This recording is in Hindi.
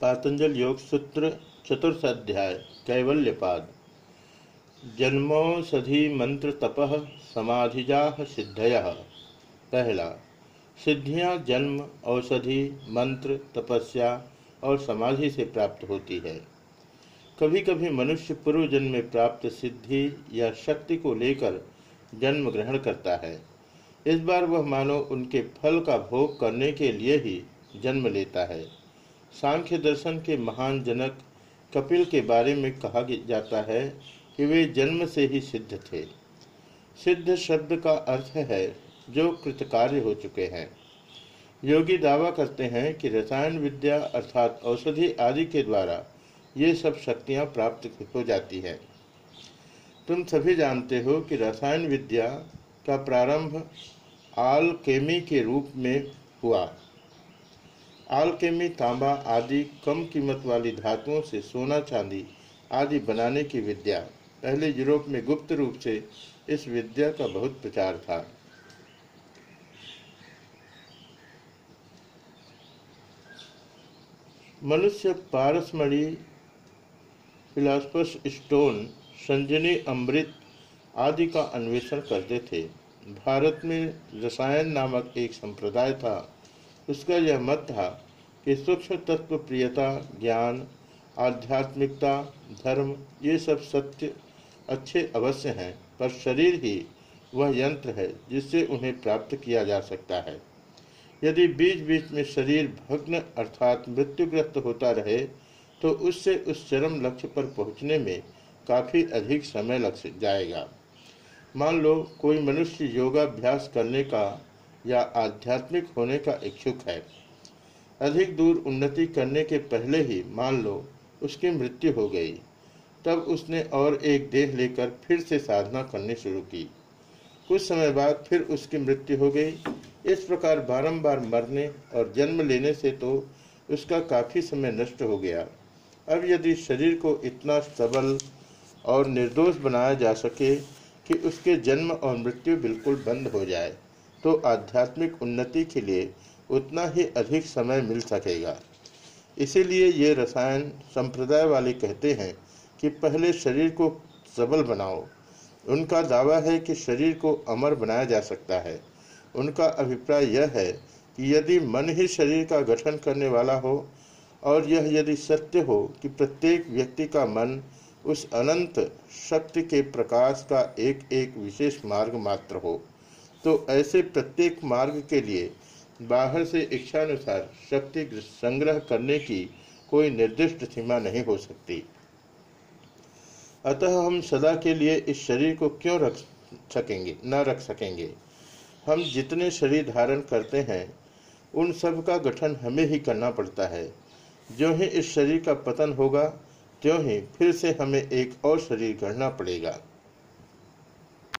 पातंजल योग सूत्र चतुर्थ अध्याय कैवल्यपाद जन्मौषधि मंत्र तपह समाधिजा सिद्धय। पहला, सिद्धियाँ जन्म, औषधि, मंत्र, तपस्या और समाधि से प्राप्त होती है। कभी कभी मनुष्य पूर्व जन्म में प्राप्त सिद्धि या शक्ति को लेकर जन्म ग्रहण करता है। इस बार वह मानो उनके फल का भोग करने के लिए ही जन्म लेता है। सांख्य दर्शन के महान जनक कपिल के बारे में कहा जाता है कि वे जन्म से ही सिद्ध थे। सिद्ध शब्द का अर्थ है जो कृतकार्य हो चुके हैं। योगी दावा करते हैं कि रसायन विद्या अर्थात औषधि आदि के द्वारा ये सब शक्तियाँ प्राप्त हो जाती हैं। तुम सभी जानते हो कि रसायन विद्या का प्रारंभ आलकेमी के रूप में हुआ। आलकेमी, तांबा आदि कम कीमत वाली धातुओं से सोना, चांदी आदि बनाने की विद्या। पहले यूरोप में गुप्त रूप से इस विद्या का बहुत प्रचार था। मनुष्य पारसमणि, फिलासफस, स्टोन, संजनी, अमृत आदि का अन्वेषण करते थे। भारत में रसायन नामक एक संप्रदाय था। उसका यह मत था कि सूक्ष्म तत्व प्रियता, ज्ञान, आध्यात्मिकता, धर्म, ये सब सत्य अच्छे अवश्य हैं, पर शरीर ही वह यंत्र है जिससे उन्हें प्राप्त किया जा सकता है। यदि बीच बीच में शरीर भग्न अर्थात मृत्युग्रस्त होता रहे तो उससे उस चरम लक्ष्य पर पहुँचने में काफ़ी अधिक समय लग जाएगा। मान लो कोई मनुष्य योगाभ्यास करने का या आध्यात्मिक होने का इच्छुक है। अधिक दूर उन्नति करने के पहले ही मान लो उसकी मृत्यु हो गई। तब उसने और एक देह लेकर फिर से साधना करनी शुरू की। कुछ समय बाद फिर उसकी मृत्यु हो गई। इस प्रकार बारंबार मरने और जन्म लेने से तो उसका काफ़ी समय नष्ट हो गया। अब यदि शरीर को इतना सबल और निर्दोष बनाया जा सके कि उसके जन्म और मृत्यु बिल्कुल बंद हो जाए तो आध्यात्मिक उन्नति के लिए उतना ही अधिक समय मिल सकेगा। इसीलिए ये रसायन संप्रदाय वाले कहते हैं कि पहले शरीर को सबल बनाओ। उनका दावा है कि शरीर को अमर बनाया जा सकता है। उनका अभिप्राय यह है कि यदि मन ही शरीर का गठन करने वाला हो और यह यदि सत्य हो कि प्रत्येक व्यक्ति का मन उस अनंत शक्ति के प्रकाश का एक एक विशेष मार्ग मात्र हो तो ऐसे प्रत्येक मार्ग के लिए बाहर से इच्छानुसार शक्ति संग्रह करने की कोई निर्दिष्ट सीमा नहीं हो सकती। अतः हम सदा के लिए इस शरीर को क्यों रख सकेंगे, न रख सकेंगे? हम जितने शरीर धारण करते हैं, उन सब का गठन हमें ही करना पड़ता है। जो ही इस शरीर का पतन होगा, त्यों ही फिर से हमें एक और शरीर गढ़ना पड़ेगा।